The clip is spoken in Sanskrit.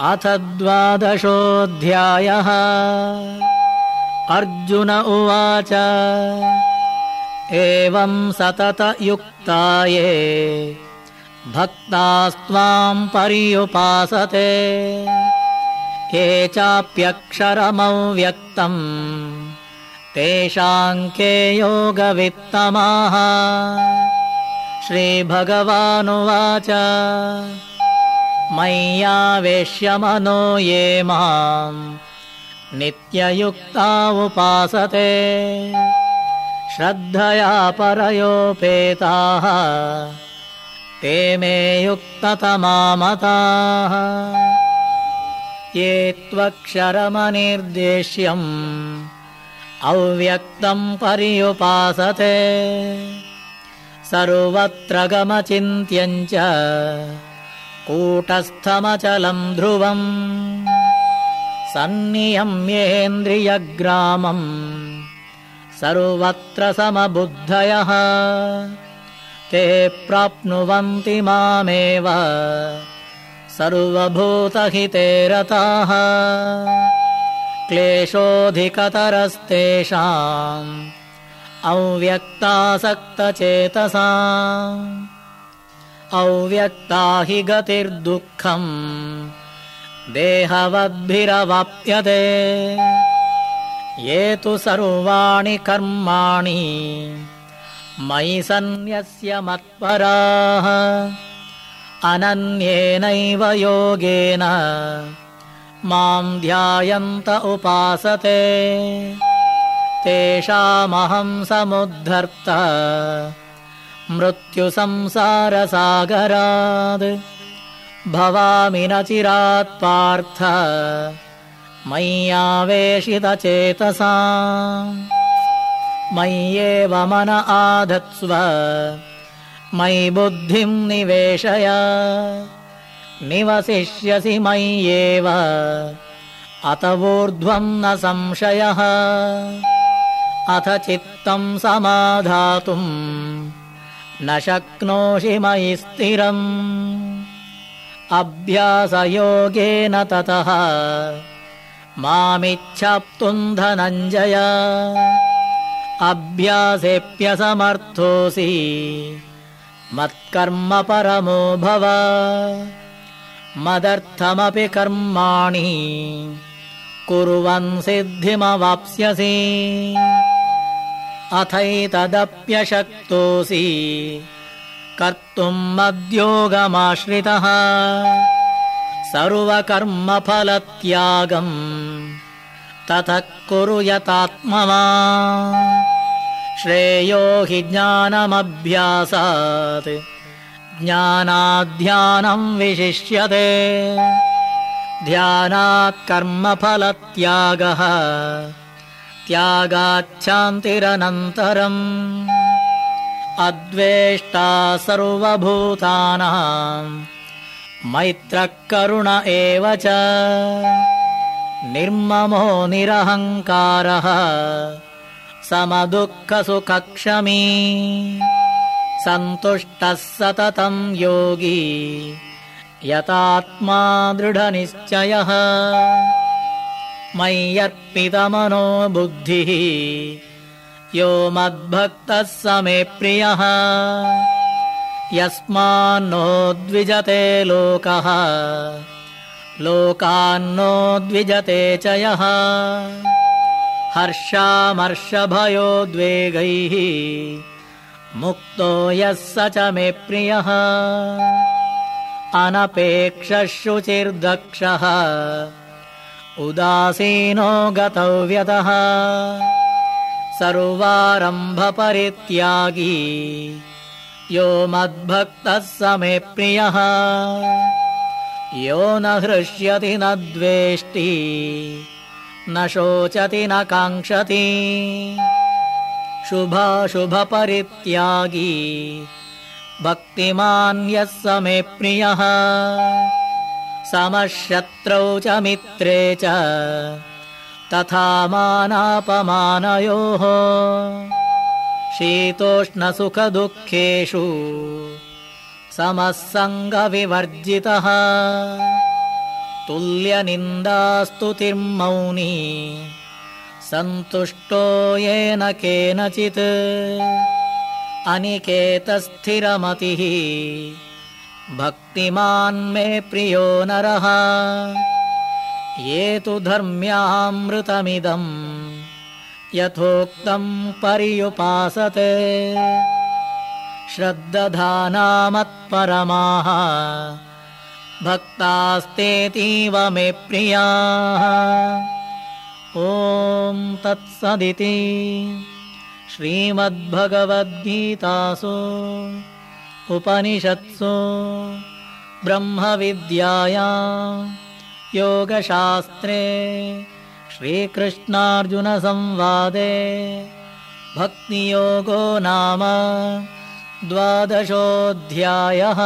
अथ द्वादशोऽध्यायः। अर्जुन उवाच एवं सततयुक्ताये भक्तास्त्वाम् पर्युपासते। ये चाप्यक्षरमव्यक्तम् तेषाङ्के योगवित्तमाः। श्रीभगवानुवाच मय्यावेश्यमनो ये माम् नित्ययुक्ता उपासते। श्रद्धया परयोपेताः ते मे युक्ततमामताः। ये त्वक्षरमनिर्देश्यम् अव्यक्तम् पर्युपासते। सर्वत्र गमचिन्त्यम् च कूटस्थमचलम् ध्रुवम्। सन्नियम्येन्द्रियग्रामम् सर्वत्र समबुद्धयः। ते प्राप्नुवन्ति मामेव। सर्वभूतहिते रताः। क्लेशोऽधिकतरस्तेषाम्। अव्यक्तासक्तचेतसा अव्यक्ता हि गतिर्दुःखम् देहवद्भिरवाप्यते। ये तु सर्वाणि कर्माणि मयि सन्न्यस्य मत्पराः। अनन्येनैव योगेन माम् ध्यायन्त उपासते। तेषामहं समुद्धर्त मृत्युसंसारसागरात् भवामि न चिरात् पार्थ मय्यावेशितचेतसा। मय्येव मन आधत्स्व मयि बुद्धिम् निवेशय। निवसिष्यसि मय्येव अत वोर्ध्वम् न संशयः। अथ चित्तम् समाधातुम् न शक्नोषि मयि स्थिरम्। अभ्यासयोगेन ततः मामिच्छाप्तुम् धनञ्जय अभ्यासेऽप्यसमर्थोऽसि मत्कर्म परमो भव। मदर्थमपि कर्माणि कुर्वन् सिद्धिमवाप्स्यसि अथैतदप्यशक्तोऽसि। कर्तुम् मद्योगमाश्रितः सर्वकर्मफलत्यागम्। ततः कुरु यतात्मवा श्रेयो हि ज्ञानमभ्यासात्। ज्ञानाध्यानम् विशिष्यते। ध्यानात् कर्मफलत्यागः त्यागाच्छान्तिरनन्तरम् अद्वेष्टा सर्वभूतानाम् मैत्रः करुण एव च निर्ममो निरहङ्कारः समदुःखसुखक्षमी सन्तुष्टः सततम् योगी यतात्मा दृढनिश्चयः मय्यर्पितमनो बुद्धिः यो मद्भक्तः स मे प्रियः। यस्मान्नो द्विजते लोकः। लोकान्नो द्विजते च यः। हर्षामर्षभयोद्वेगैः मुक्तो यः स च मे प्रियः। अनपेक्षशुचिर्दक्षः उदासीनो गतव्यतः। सर्वारम्भपरित्यागी। यो मद्भक्तः स मे प्रियः। यो न हृष्यति न द्वेष्टि। न शोचति न काङ्क्षति। शुभाशुभपरित्यागी। भक्तिमान्यः स मे प्रियः समशत्रौ च मित्रे च तथा मानापमानयोः शीतोष्णसुखदुःखेषु समः सङ्गविवर्जितः तुल्यनिन्दास्तुतिर्मौनी सन्तुष्टो येन केनचित् अनिकेतस्थिरमतिः भक्तिमान् मे प्रियो नरः। ये तु धर्म्यामृतमिदम् यथोक्तम् पर्युपासते। श्रद्दधानामत्परमाः भक्तास्तेतीव मे प्रियाः। ॐ तत्सदिति। श्रीमद्भगवद्गीतासु उपनिषत्सु ब्रह्मविद्याया योगशास्त्रे श्रीकृष्णार्जुनसंवादे भक्तियोगो नाम द्वादशोऽध्यायः